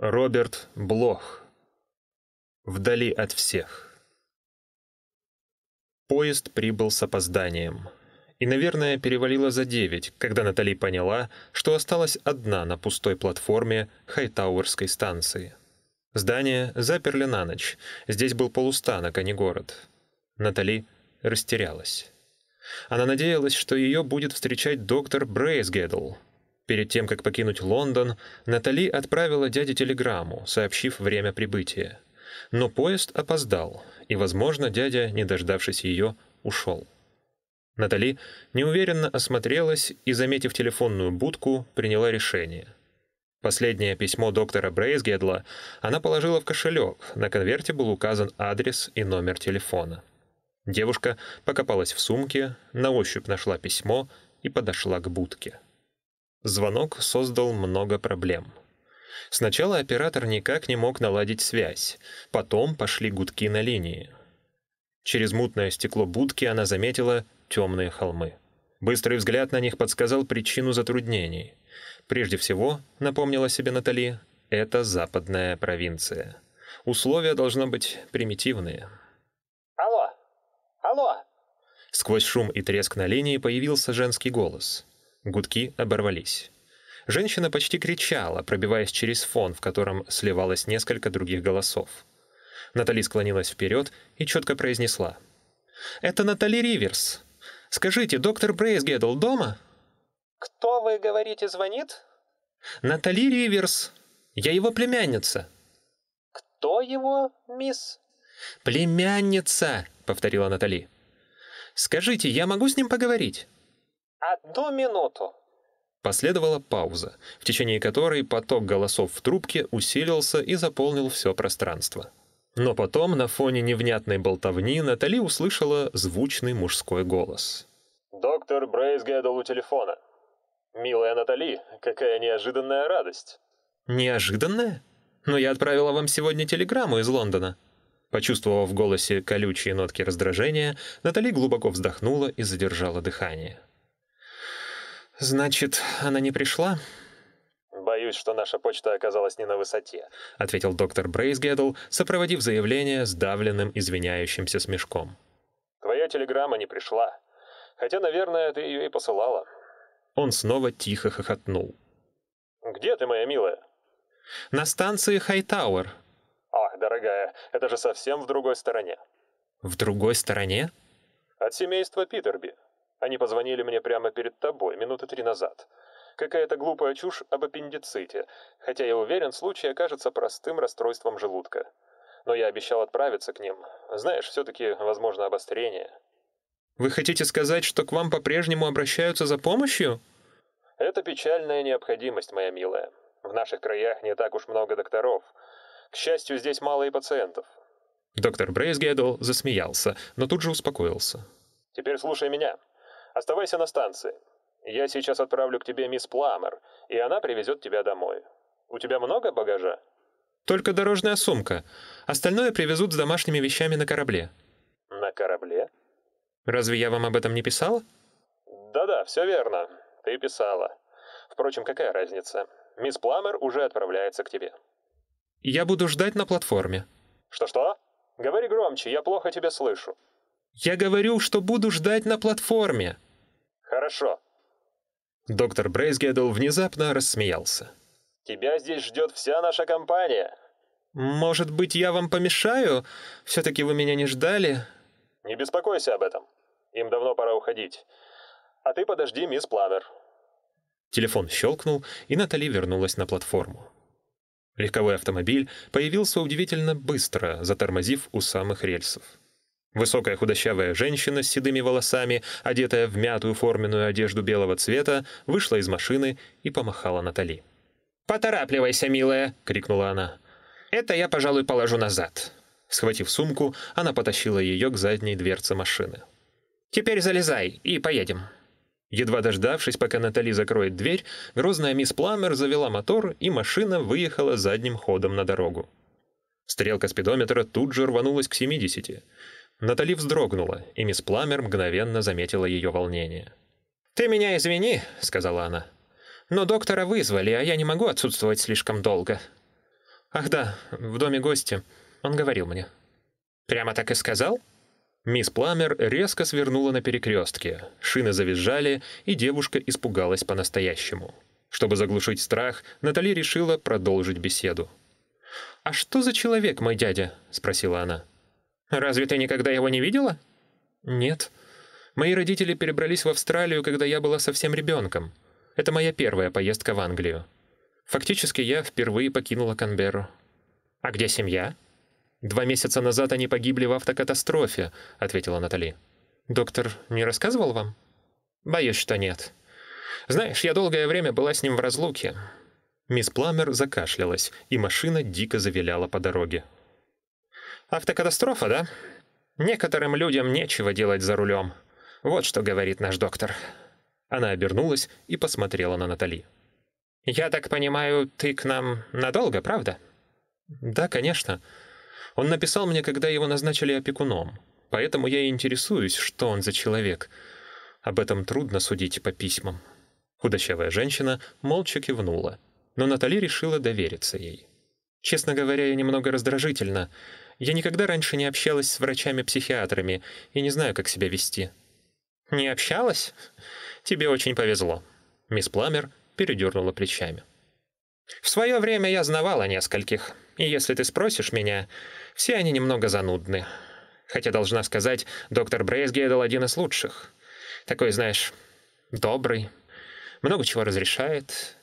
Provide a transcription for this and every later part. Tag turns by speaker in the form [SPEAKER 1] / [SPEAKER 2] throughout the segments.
[SPEAKER 1] Роберт Блох. Вдали от всех. Поезд прибыл с опозданием. И, наверное, перевалило за девять, когда Натали поняла, что осталась одна на пустой платформе Хайтауэрской станции. Здание заперли на ночь. Здесь был полустанок, а не город. Натали растерялась. Она надеялась, что ее будет встречать доктор Брейсгедл, Перед тем, как покинуть Лондон, Натали отправила дяде телеграмму, сообщив время прибытия. Но поезд опоздал, и, возможно, дядя, не дождавшись ее, ушел. Натали неуверенно осмотрелась и, заметив телефонную будку, приняла решение. Последнее письмо доктора Брейсгедла она положила в кошелек, на конверте был указан адрес и номер телефона. Девушка покопалась в сумке, на ощупь нашла письмо и подошла к будке. Звонок создал много проблем. Сначала оператор никак не мог наладить связь, потом пошли гудки на линии. Через мутное стекло будки она заметила темные холмы. Быстрый взгляд на них подсказал причину затруднений. Прежде всего, напомнила себе Натали, это западная провинция. Условия должны быть примитивные.
[SPEAKER 2] «Алло! Алло!»
[SPEAKER 1] Сквозь шум и треск на линии появился женский голос. Гудки оборвались. Женщина почти кричала, пробиваясь через фон, в котором сливалось несколько других голосов. Натали склонилась вперед и четко произнесла. «Это Натали Риверс. Скажите, доктор Брейсгедл дома?»
[SPEAKER 2] «Кто, вы говорите, звонит?»
[SPEAKER 1] «Натали Риверс. Я его племянница».
[SPEAKER 2] «Кто его, мисс?»
[SPEAKER 1] «Племянница», — повторила Натали. «Скажите, я могу с ним поговорить?»
[SPEAKER 2] «Одну минуту».
[SPEAKER 1] Последовала пауза, в течение которой поток голосов в трубке усилился и заполнил все пространство. Но потом, на фоне невнятной болтовни, Натали услышала звучный мужской голос.
[SPEAKER 2] «Доктор Брейсгедл у телефона. Милая Натали, какая неожиданная радость».
[SPEAKER 1] «Неожиданная? Но я отправила вам сегодня телеграмму из Лондона». Почувствовав в голосе колючие нотки раздражения, Натали глубоко вздохнула и задержала дыхание. «Значит, она не пришла?»
[SPEAKER 2] «Боюсь, что наша почта оказалась не на высоте», —
[SPEAKER 1] ответил доктор Брейсгедл, сопроводив заявление сдавленным извиняющимся смешком.
[SPEAKER 2] «Твоя телеграмма не пришла. Хотя, наверное, ты ее и посылала».
[SPEAKER 1] Он снова тихо хохотнул.
[SPEAKER 2] «Где ты, моя милая?»
[SPEAKER 1] «На станции Хайтауэр».
[SPEAKER 2] «Ах, дорогая, это же совсем в другой стороне».
[SPEAKER 1] «В другой стороне?»
[SPEAKER 2] «От семейства Питерби. Они позвонили мне прямо перед тобой, минуты три назад. Какая-то глупая чушь об аппендиците, хотя я уверен, случай окажется простым расстройством желудка. Но я обещал отправиться к ним. Знаешь, все-таки возможно обострение.
[SPEAKER 1] Вы хотите сказать, что к вам по-прежнему обращаются за помощью?
[SPEAKER 2] Это печальная необходимость, моя милая. В наших краях не так уж много докторов. К счастью, здесь мало и пациентов.
[SPEAKER 1] Доктор Брейсгедл засмеялся, но тут же успокоился.
[SPEAKER 2] Теперь слушай меня. Оставайся на станции. Я сейчас отправлю к тебе мисс Пламер, и она привезет тебя домой. У тебя много багажа?
[SPEAKER 1] Только дорожная сумка. Остальное привезут с домашними вещами на корабле.
[SPEAKER 2] На корабле?
[SPEAKER 1] Разве я вам об этом не писала?
[SPEAKER 2] Да-да, все верно. Ты писала. Впрочем, какая разница? Мисс Пламер уже отправляется к тебе.
[SPEAKER 1] Я буду ждать на платформе.
[SPEAKER 2] Что-что? Говори громче, я плохо тебя слышу.
[SPEAKER 1] Я говорю, что буду ждать на платформе.
[SPEAKER 2] Хорошо.
[SPEAKER 1] Доктор Брейсгедл внезапно рассмеялся.
[SPEAKER 2] Тебя здесь ждет вся наша компания.
[SPEAKER 1] Может быть, я вам помешаю? Все-таки вы меня не ждали?
[SPEAKER 2] Не беспокойся об этом. Им давно пора уходить. А ты подожди, мисс Пламер.
[SPEAKER 1] Телефон щелкнул, и Натали вернулась на платформу. Легковой автомобиль появился удивительно быстро, затормозив у самых рельсов. Высокая худощавая женщина с седыми волосами, одетая в мятую форменную одежду белого цвета, вышла из машины и помахала Натали. «Поторапливайся, милая!» — крикнула она. «Это я, пожалуй, положу назад». Схватив сумку, она потащила ее к задней дверце машины. «Теперь залезай и поедем». Едва дождавшись, пока Натали закроет дверь, грозная мисс Пламер завела мотор, и машина выехала задним ходом на дорогу. Стрелка спидометра тут же рванулась к 70. Натали вздрогнула, и мисс Пламер мгновенно заметила ее волнение. «Ты меня извини», — сказала она. «Но доктора вызвали, а я не могу отсутствовать слишком долго». Ах да, в доме гости. Он говорил мне.
[SPEAKER 2] Прямо так и сказал?
[SPEAKER 1] Мисс Пламер резко свернула на перекрестке. Шины завизжали, и девушка испугалась по-настоящему. Чтобы заглушить страх, Натали решила продолжить беседу. «А что за человек мой дядя?» — спросила она.
[SPEAKER 2] «Разве ты никогда его не видела?»
[SPEAKER 1] «Нет. Мои родители перебрались в Австралию, когда я была совсем ребенком. Это моя первая поездка в Англию. Фактически я впервые покинула Канберру».
[SPEAKER 2] «А где семья?»
[SPEAKER 1] «Два месяца назад они погибли в автокатастрофе», — ответила Натали. «Доктор не рассказывал вам?»
[SPEAKER 2] «Боюсь, что нет. Знаешь, я долгое время была с ним в разлуке».
[SPEAKER 1] Мисс Пламер закашлялась, и машина дико завиляла по дороге.
[SPEAKER 2] «Автокатастрофа, да? Некоторым людям нечего делать за рулем. Вот что говорит наш доктор».
[SPEAKER 1] Она обернулась и посмотрела на Натали.
[SPEAKER 2] «Я так понимаю, ты к нам надолго, правда?»
[SPEAKER 1] «Да, конечно. Он написал мне, когда его назначили опекуном. Поэтому я и интересуюсь, что он за человек. Об этом трудно судить по письмам». Худощавая женщина молча кивнула, но Натали решила довериться ей. «Честно говоря, я немного раздражительна. Я никогда раньше не общалась с врачами-психиатрами и не знаю, как себя вести».
[SPEAKER 2] «Не общалась? Тебе очень повезло».
[SPEAKER 1] Мисс Пламер передернула плечами.
[SPEAKER 2] «В свое время я знавала нескольких, и если ты спросишь меня, все они немного занудны. Хотя, должна сказать, доктор Брейсгейдл один из лучших. Такой, знаешь, добрый, много чего разрешает».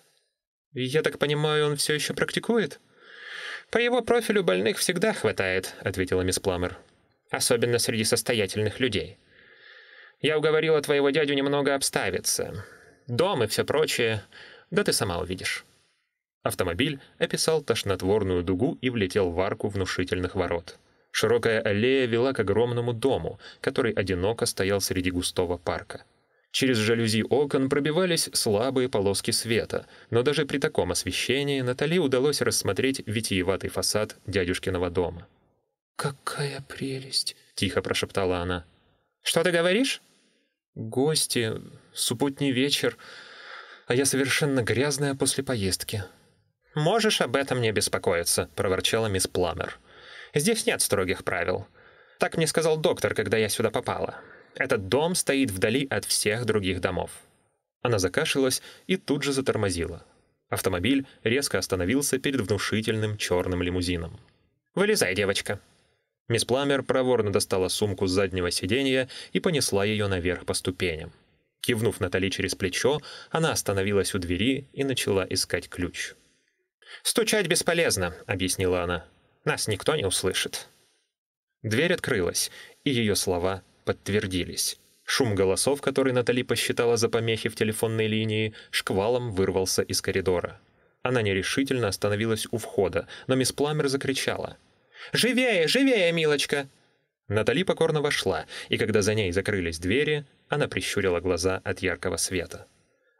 [SPEAKER 1] «Я так понимаю, он все еще практикует?»
[SPEAKER 2] «По его профилю больных всегда хватает», — ответила мисс Пламер. «Особенно среди состоятельных людей. Я уговорила твоего дядю немного обставиться. Дом и все прочее. Да ты сама увидишь».
[SPEAKER 1] Автомобиль описал тошнотворную дугу и влетел в арку внушительных ворот. Широкая аллея вела к огромному дому, который одиноко стоял среди густого парка. Через жалюзи окон пробивались слабые полоски света, но даже при таком освещении Натали удалось рассмотреть витиеватый фасад дядюшкиного дома.
[SPEAKER 2] «Какая прелесть!»
[SPEAKER 1] — тихо прошептала она.
[SPEAKER 2] «Что ты говоришь?»
[SPEAKER 1] «Гости, субботний вечер, а я совершенно грязная после поездки».
[SPEAKER 2] «Можешь об этом не беспокоиться», — проворчала мисс Пламер. «Здесь нет строгих правил. Так мне сказал доктор, когда я сюда попала. Этот дом стоит вдали от всех других домов».
[SPEAKER 1] Она закашлялась и тут же затормозила. Автомобиль резко остановился перед внушительным черным лимузином.
[SPEAKER 2] «Вылезай, девочка».
[SPEAKER 1] Мисс Пламер проворно достала сумку с заднего сиденья и понесла ее наверх по ступеням. Кивнув Натали через плечо, она остановилась у двери и начала искать ключ.
[SPEAKER 2] «Стучать бесполезно», — объяснила она. «Нас никто не услышит».
[SPEAKER 1] Дверь открылась, и ее слова подтвердились. Шум голосов, который Натали посчитала за помехи в телефонной линии, шквалом вырвался из коридора. Она нерешительно остановилась у входа, но мисс Пламер закричала.
[SPEAKER 2] «Живее, живее, милочка!»
[SPEAKER 1] Натали покорно вошла, и когда за ней закрылись двери, она прищурила глаза от яркого света.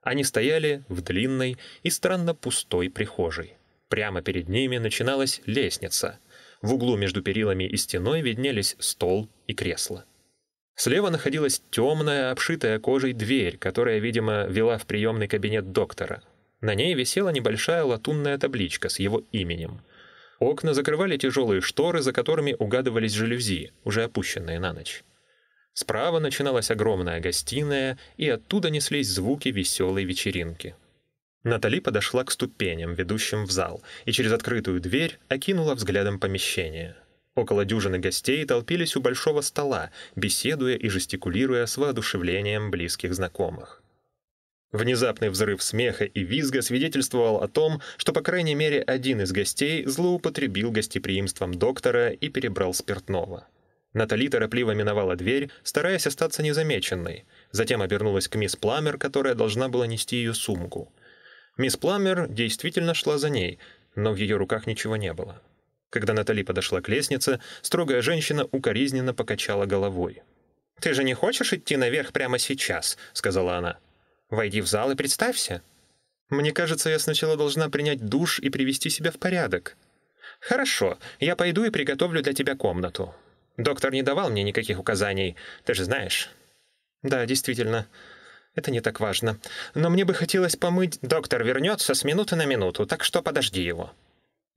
[SPEAKER 1] Они стояли в длинной и странно пустой прихожей. Прямо перед ними начиналась лестница. В углу между перилами и стеной виднелись стол и кресло. Слева находилась темная, обшитая кожей дверь, которая, видимо, вела в приемный кабинет доктора. На ней висела небольшая латунная табличка с его именем. Окна закрывали тяжелые шторы, за которыми угадывались жалюзи, уже опущенные на ночь. Справа начиналась огромная гостиная, и оттуда неслись звуки веселой вечеринки. Натали подошла к ступеням, ведущим в зал, и через открытую дверь окинула взглядом помещение. Около дюжины гостей толпились у большого стола, беседуя и жестикулируя с воодушевлением близких знакомых. Внезапный взрыв смеха и визга свидетельствовал о том, что, по крайней мере, один из гостей злоупотребил гостеприимством доктора и перебрал спиртного. Натали торопливо миновала дверь, стараясь остаться незамеченной, затем обернулась к мисс Пламер, которая должна была нести ее сумку. Мисс Пламер действительно шла за ней, но в ее руках ничего не было. Когда Натали подошла к лестнице, строгая женщина укоризненно покачала головой.
[SPEAKER 2] «Ты же не хочешь идти наверх прямо сейчас?» — сказала она. «Войди в зал и представься».
[SPEAKER 1] «Мне кажется, я сначала должна принять душ и привести себя в порядок».
[SPEAKER 2] «Хорошо, я пойду и приготовлю для тебя комнату. Доктор не давал мне никаких указаний, ты же знаешь».
[SPEAKER 1] «Да, действительно, это не так важно. Но мне бы хотелось помыть...»
[SPEAKER 2] «Доктор вернется с минуты на минуту, так что подожди его».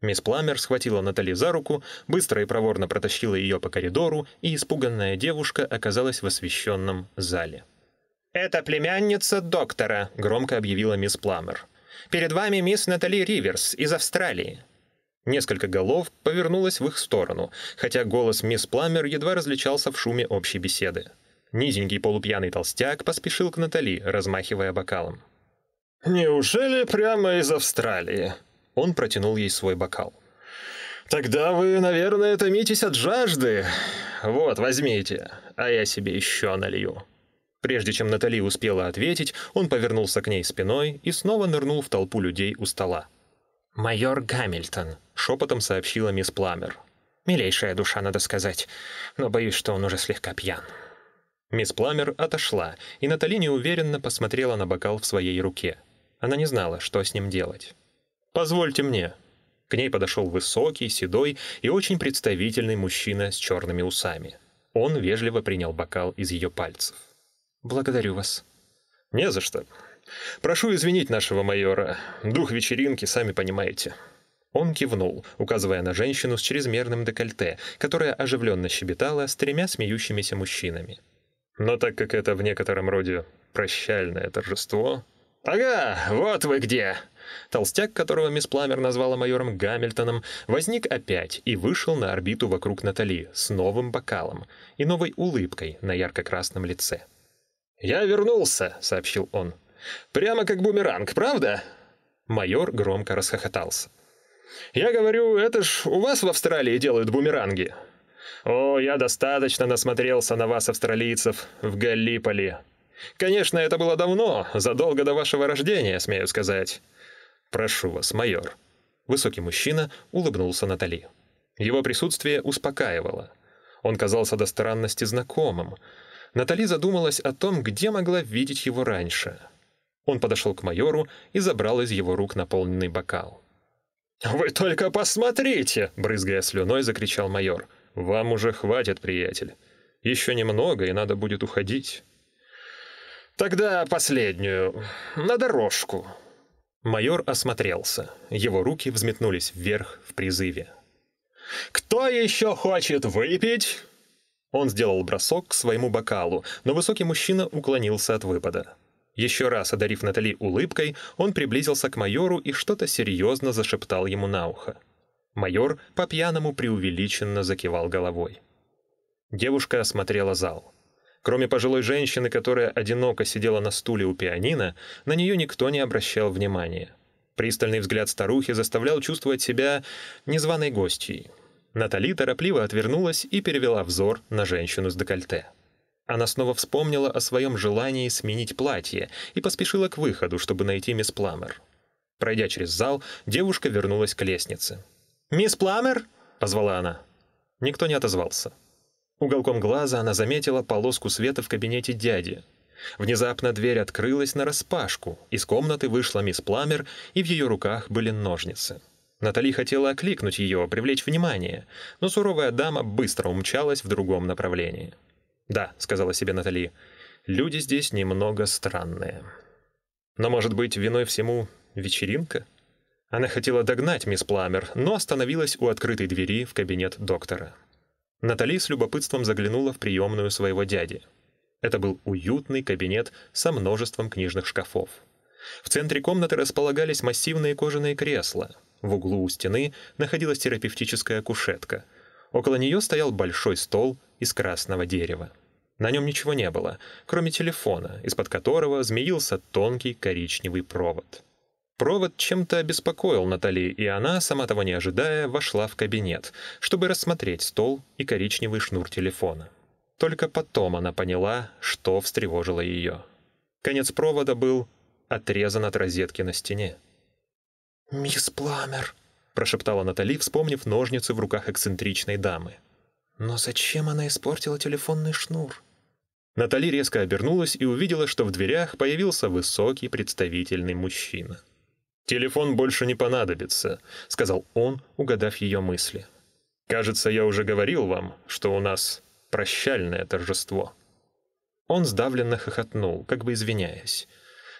[SPEAKER 1] Мисс Пламер схватила Натали за руку, быстро и проворно протащила ее по коридору, и испуганная девушка оказалась в освещенном зале. «Это племянница доктора», — громко объявила мисс Пламер. «Перед вами мисс Натали Риверс из Австралии». Несколько голов повернулось в их сторону, хотя голос мисс Пламер едва различался в шуме общей беседы. Низенький полупьяный толстяк поспешил к Натали, размахивая бокалом.
[SPEAKER 2] «Неужели прямо из Австралии?»
[SPEAKER 1] Он протянул ей свой бокал.
[SPEAKER 2] «Тогда вы, наверное, томитесь от жажды. Вот, возьмите, а я себе еще налью».
[SPEAKER 1] Прежде чем Натали успела ответить, он повернулся к ней спиной и снова нырнул в толпу людей у стола. «Майор Гамильтон», — шепотом сообщила мисс Пламер. «Милейшая душа, надо сказать, но боюсь, что он уже слегка пьян». Мисс Пламер отошла, и Натали неуверенно посмотрела на бокал в своей руке. Она не знала, что с ним делать. «Позвольте мне». К ней подошел высокий, седой и очень представительный мужчина с черными усами. Он вежливо принял бокал из ее пальцев. «Благодарю вас».
[SPEAKER 2] «Не за что. Прошу извинить нашего майора. Дух вечеринки, сами понимаете».
[SPEAKER 1] Он кивнул, указывая на женщину с чрезмерным декольте, которая оживленно щебетала с тремя смеющимися мужчинами.
[SPEAKER 2] «Но так как это в некотором роде прощальное торжество...» «Ага, вот вы где!»
[SPEAKER 1] Толстяк, которого мисс Пламер назвала майором Гамильтоном, возник опять и вышел на орбиту вокруг Натали с новым бокалом и новой улыбкой на ярко-красном лице.
[SPEAKER 2] «Я вернулся», — сообщил он. «Прямо как бумеранг, правда?»
[SPEAKER 1] Майор громко расхохотался.
[SPEAKER 2] «Я говорю, это ж у вас в Австралии делают бумеранги?» «О, я достаточно насмотрелся на вас, австралийцев, в Галлиполи. Конечно, это было давно, задолго до вашего рождения, смею сказать.
[SPEAKER 1] Прошу вас, майор». Высокий мужчина улыбнулся Натали. Его присутствие успокаивало. Он казался до странности знакомым. Натали задумалась о том, где могла видеть его раньше. Он подошел к майору и забрал из его рук наполненный бокал.
[SPEAKER 2] «Вы только посмотрите!» — брызгая слюной, закричал майор.
[SPEAKER 1] «Вам уже хватит, приятель. Еще немного, и надо будет уходить».
[SPEAKER 2] «Тогда последнюю. На дорожку».
[SPEAKER 1] Майор осмотрелся. Его руки взметнулись вверх в призыве.
[SPEAKER 2] «Кто еще хочет выпить?»
[SPEAKER 1] Он сделал бросок к своему бокалу, но высокий мужчина уклонился от выпада. Еще раз одарив Натали улыбкой, он приблизился к майору и что-то серьезно зашептал ему на ухо. Майор по-пьяному преувеличенно закивал головой. Девушка осмотрела зал. Кроме пожилой женщины, которая одиноко сидела на стуле у пианино, на нее никто не обращал внимания. Пристальный взгляд старухи заставлял чувствовать себя незваной гостьей. Натали торопливо отвернулась и перевела взор на женщину с декольте. Она снова вспомнила о своем желании сменить платье и поспешила к выходу, чтобы найти мисс Пламер. Пройдя через зал, девушка вернулась к лестнице. «Мисс Пламер?» — позвала она. Никто не отозвался. Уголком глаза она заметила полоску света в кабинете дяди. Внезапно дверь открылась нараспашку. Из комнаты вышла мисс Пламер, и в ее руках были ножницы. Натали хотела окликнуть ее, привлечь внимание, но суровая дама быстро умчалась в другом направлении. «Да», — сказала себе Натали, — «люди здесь немного странные». Но, может быть, виной всему вечеринка? Она хотела догнать мисс Пламер, но остановилась у открытой двери в кабинет доктора. Натали с любопытством заглянула в приемную своего дяди. Это был уютный кабинет со множеством книжных шкафов. В центре комнаты располагались массивные кожаные кресла. В углу у стены находилась терапевтическая кушетка. Около нее стоял большой стол из красного дерева. На нем ничего не было, кроме телефона, из-под которого змеился тонкий коричневый провод. Провод чем-то обеспокоил Натали, и она, сама того не ожидая, вошла в кабинет, чтобы рассмотреть стол и коричневый шнур телефона. Только потом она поняла, что встревожило ее. Конец провода был отрезан от розетки на стене.
[SPEAKER 3] «Мисс Пламер», —
[SPEAKER 1] прошептала Натали, вспомнив ножницы в руках эксцентричной дамы.
[SPEAKER 3] «Но зачем она испортила телефонный шнур?»
[SPEAKER 1] Натали резко обернулась и увидела, что в дверях появился высокий представительный мужчина. «Телефон больше не понадобится», — сказал он, угадав ее мысли. «Кажется, я уже говорил вам, что у нас прощальное торжество». Он сдавленно хохотнул, как бы извиняясь.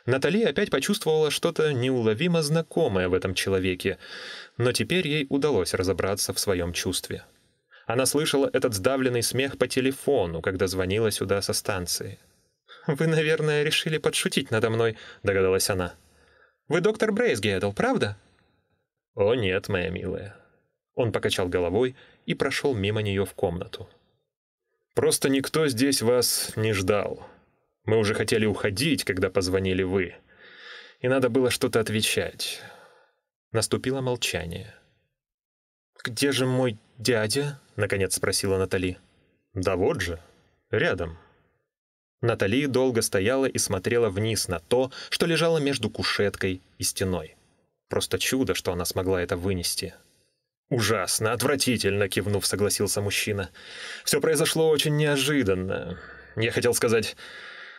[SPEAKER 1] Натали опять почувствовала что-то неуловимо знакомое в этом человеке, но теперь ей удалось разобраться в своем чувстве. Она слышала этот сдавленный смех по телефону, когда звонила сюда со станции. «Вы, наверное, решили подшутить надо мной», — догадалась она. «Вы доктор Брейсгейдл, правда?»
[SPEAKER 2] «О нет, моя милая». Он покачал головой и прошел мимо нее в комнату. «Просто никто здесь вас не ждал. Мы уже хотели уходить, когда позвонили вы. И надо было что-то отвечать.
[SPEAKER 1] Наступило молчание. «Где же мой дядя?» — наконец спросила Натали.
[SPEAKER 2] «Да вот же, рядом».
[SPEAKER 1] Натали долго стояла и смотрела вниз на то, что лежало между кушеткой и стеной. Просто чудо, что она смогла это вынести.
[SPEAKER 2] «Ужасно, отвратительно», — кивнув, согласился мужчина. «Все произошло очень неожиданно. Я хотел сказать,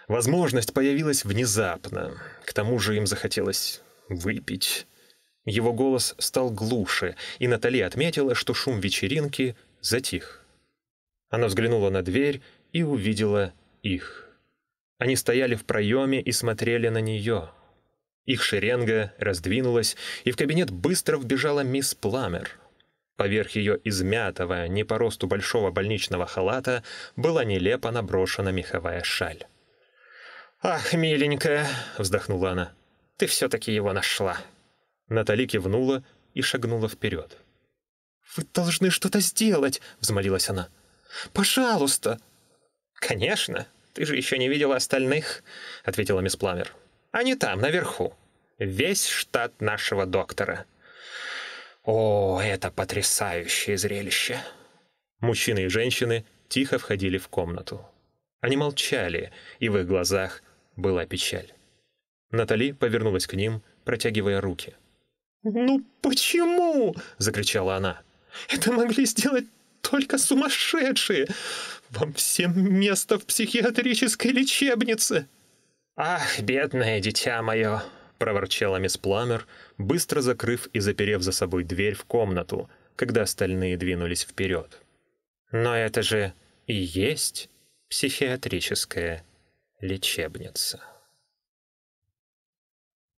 [SPEAKER 2] Возможность появилась внезапно. К тому же им захотелось выпить. Его голос стал глуше, и Натали отметила, что шум вечеринки затих. Она взглянула на дверь и увидела их. Они стояли в проеме и смотрели на нее. Их шеренга раздвинулась, и в кабинет быстро вбежала мисс Пламер. Поверх ее измятого, не по росту большого больничного халата, была нелепо наброшена меховая шаль.
[SPEAKER 3] «Ах, миленькая!» — вздохнула она. «Ты все-таки его нашла!»
[SPEAKER 1] Натали кивнула и шагнула вперед.
[SPEAKER 3] «Вы должны что-то сделать!» — взмолилась она. «Пожалуйста!»
[SPEAKER 4] «Конечно! Ты же еще не видела остальных!» — ответила мисс Пламер. «Они там, наверху. Весь штат нашего доктора. О, это потрясающее зрелище!»
[SPEAKER 1] Мужчины и женщины тихо входили в комнату. Они молчали, и в их глазах была печаль. Натали повернулась к ним, протягивая руки.
[SPEAKER 3] «Ну почему?» — закричала она. «Это могли сделать только сумасшедшие! Вам всем место в психиатрической лечебнице!»
[SPEAKER 4] «Ах, бедное дитя мое!»
[SPEAKER 1] — проворчала мисс Пламер, быстро закрыв и заперев за собой дверь в комнату, когда остальные двинулись вперед.
[SPEAKER 4] «Но это же и есть психиатрическая лечебница.